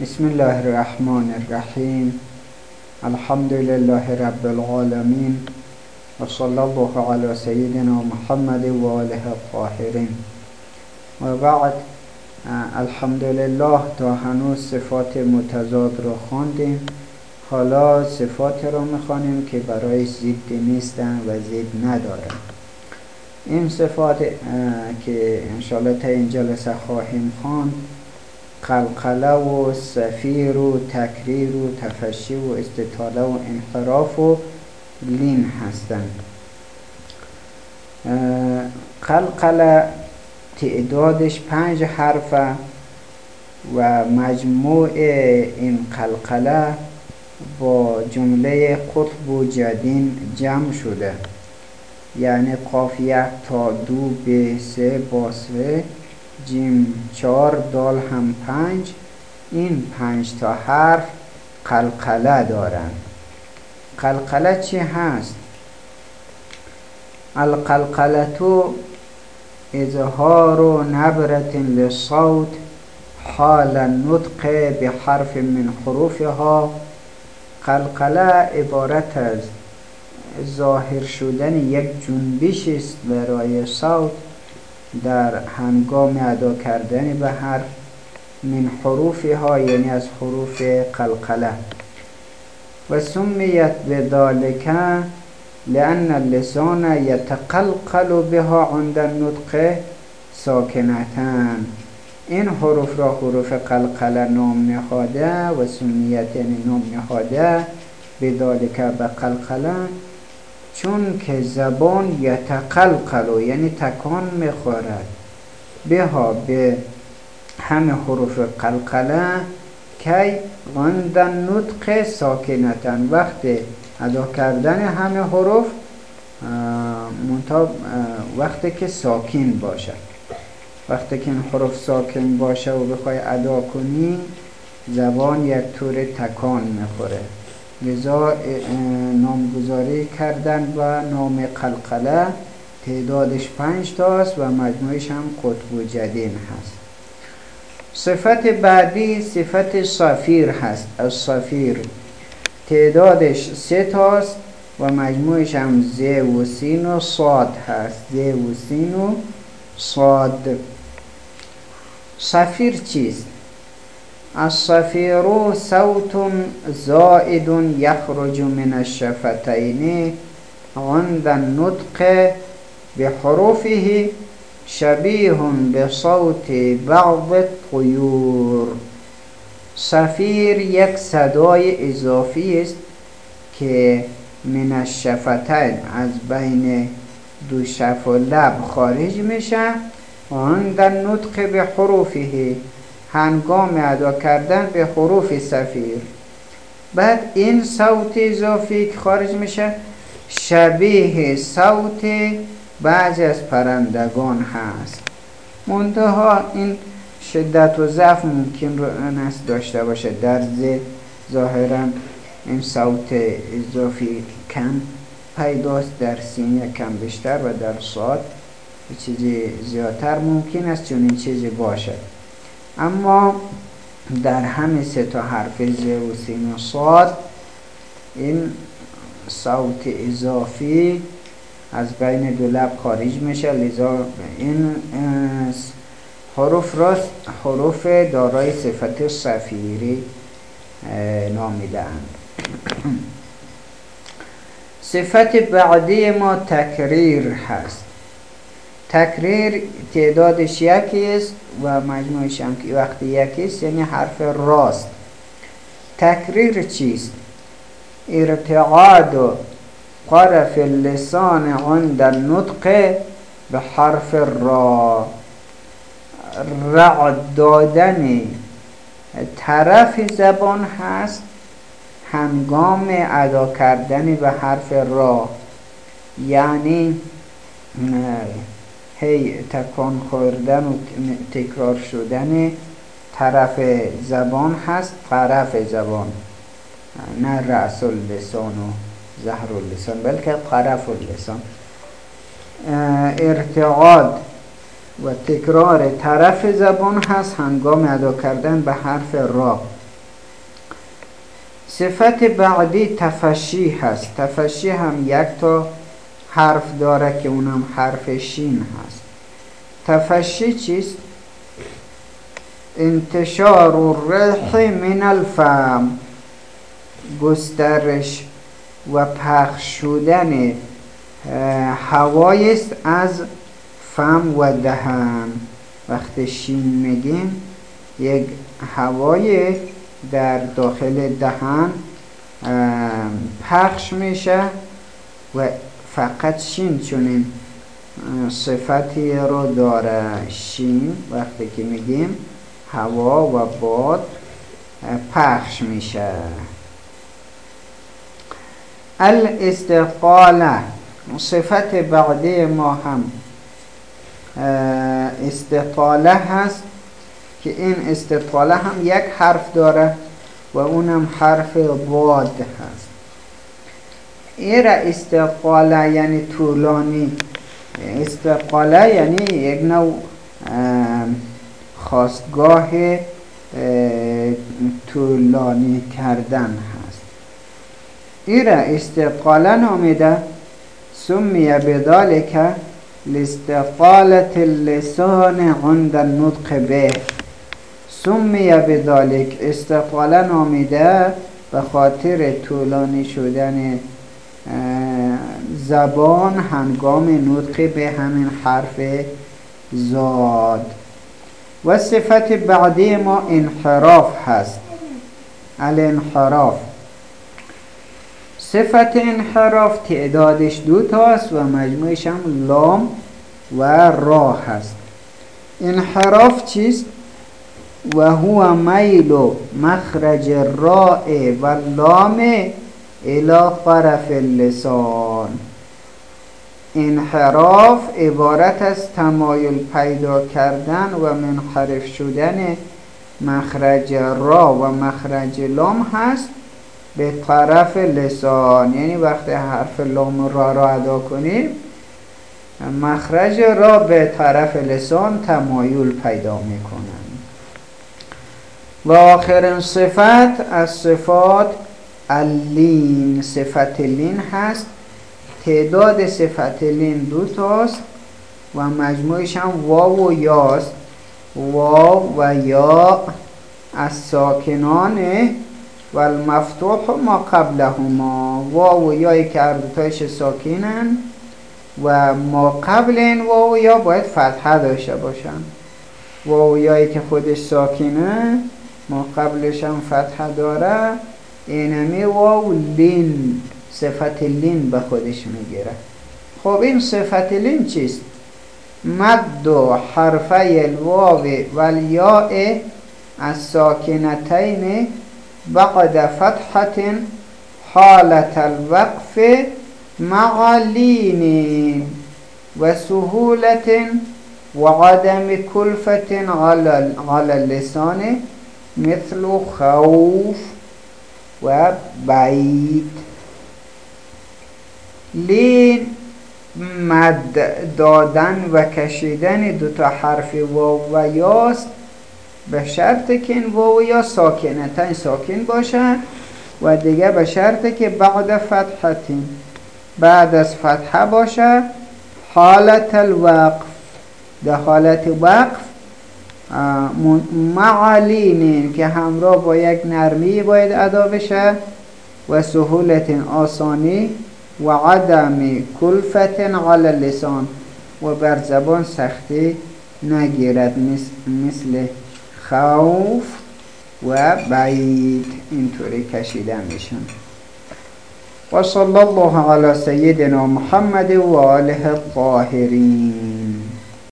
بسم الله الرحمن الرحیم الحمد لله رب العالمین و صلی الله علی سیدنا محمد و آله الطاهرین و بعد الحمدلله تا هنوز صفات متضاد رو خواندیم. حالا صفات رو می‌خوانیم که برای زید نیستن و زید ندارن. این صفات که انشاءالله تا این جلسه خواهیم خواند قلقله و سفیر و تکریر و تفشی و استطاله و انحراف و لین هستند. قلقله تعدادش پنج حرفه و مجموع این قلقله با جمله قطب و جدین جمع شده. یعنی قافیه تا دو به سه با سه جیم چار دال هم پنج. این پنج تا حرف قلقله دارن. قلقله چی هست؟ القلقلتو اظهار نبرة للصوت حال النطق بحرف من حروفها. قلقله عبارت از ظاهر شدن یک جنبش است برای صوت. در هنگام ادا کردن به حرف من حروفها یعنی از حروف قلقله. و سمیت بذالک لأن اللسان یتقلقل بها عند النطق ساکنتن این حروف را حروف قلقله نام نهاده و سمیت یعنی نام نهاده. بذالک به قلقله چون که زبان یتقلقل یعنی تکان می‌خورد. بها به همه حروف قلقله کی عند نطق ساکنتن. وقت ادا کردن همه حروف منطقه وقتی که ساکن باشه وقتی که این حروف ساکن باشه و بخوای ادا کنی زبان یک طور تکان می‌خوره. لذا نامگذاری کردن و نام قلقله تعدادش پنج تاست و مجموعش هم قطب و جدین هست. صفت بعدی صفت صافیر هست از صافیر. تعدادش سه تاست و مجموعش هم ز و سین و صاد هست. ز و سین و صاد. صفیر چیست؟ الصفیر صوت زائد یخرج من الشفتین عند النطق بحروفه شبیه بصوت بعض الطیور صفیر یک صدای اضافی است که من الشفتین از بین دو شف و لب خارج میشه. عند النطق به حروفه هنگام ادا کردن به حروف صفیر بعد این صوت اضافی که خارج میشه شبیه صوت بعضی از پرندگان هست. منتها این شدت و ضعف ممکن است داشته باشه. در ظاهرا این صوت اضافی کم پیداست در سینه کم بیشتر و در صاد چیزی زیادتر ممکن است چون این چیزی باشه. اما در همه سه تا حرف ز و سین و صاد این صوت اضافی از بین دو لب خارج میشه. لذا این حروف راست حروف دارای صفت صفیری نامیدهاند صفت بعدی ما تکریر هست. تکریر تعدادش یکی است و مجموعش هم که وقتی یکی است یعنی حرف راست. تکریر چیست؟ ارتعاد طرف اللسان عند النطق به حرف را. رعد دادن. طرف زبان هست هنگام ادا کردن به حرف را. یعنی هی تکان خوردن و تکرار شدن طرف زبان هست طرف زبان. نه رأس اللسان و زهر اللسان بلکه طرف اللسان. ارتعاد و تکرار طرف زبان هست هنگام ادا کردن به حرف را. صفت بعدی تفشی هست. تفشی هم یک تا حرف داره که اونم حرف شین هست. تفشی چیست؟ انتشار الرح من الفم گسترش و پخش شدن هوایی است از فم و دهن وقتی شین میگیم یک هوای در داخل دهن پخش میشه و فقط شین چونین صفتی رو داره شین وقتی که میگیم هوا و باد پخش میشه. الاستقاله صفت بعدی ما هم استقاله هست که این استقاله هم یک حرف داره و اونم حرف باد هست. ایره استقاله یعنی طولانی. استقاله یعنی یک نوع خواستگاه طولانی کردن هست. ایره استقاله نامیده سمی بذالک لاستقالت اللسان عند النطق به. سمی بذالک استقاله نامیده به خاطر طولانی شدن زبان هنگام نطق به همین حرف زاد. و صفت بعدی ما انحراف هست. الانحراف. صفت انحراف تعدادش دو تاست و مجموعش هم لام و را هست. انحراف چیست؟ و هو میل مخرج الراء و لام الى طرف اللسان. انحراف عبارت از تمایل پیدا کردن و منحرف شدن مخرج را و مخرج لام هست به طرف لسان. یعنی وقتی حرف لام را را ادا کنیم مخرج را به طرف لسان تمایل پیدا می‌کنن و آخرین صفت از صفات اللین. صفت لین هست تعداد صفت لین دو تاست و مجموعش هم واو و یاست. واو و یا از ساکنان و المفتوح ما قبلهما. واو و یایی که اردوتایش ساکنن و ما قبل این واو و یا باید فتحه داشته باشن. واو و یایی که خودش ساکنه ما قبلش هم فتحه داره. اینمی واو لین. صفت لین به خودش می‌گیره خب این صفت لین چیست؟ مد و حرفه الواو و الیاء از ساکنتین بعد فتحت حالت الوقف مع لین و سهولت و عدم کلفت على اللسان مثل خوف و بعید لین مد دادن و کشیدن دو تا حرف واو و یاست. به شرط که این واو یا ساکنتن ساکن باشن و دیگه به شرط که بعد فتحتین بعد از فتحه باشه. حالت الوقف در حالت وقف معلینین که همراه با یک نرمی باید ادا بشه و سهولت آسانی و عدم کلفت علی اللسان و بر زبان سختی نگیرد مثل خوف و بعید. اینطوری کشیده میشن و صلی الله علی سیدنا محمد و آله الطاهرین.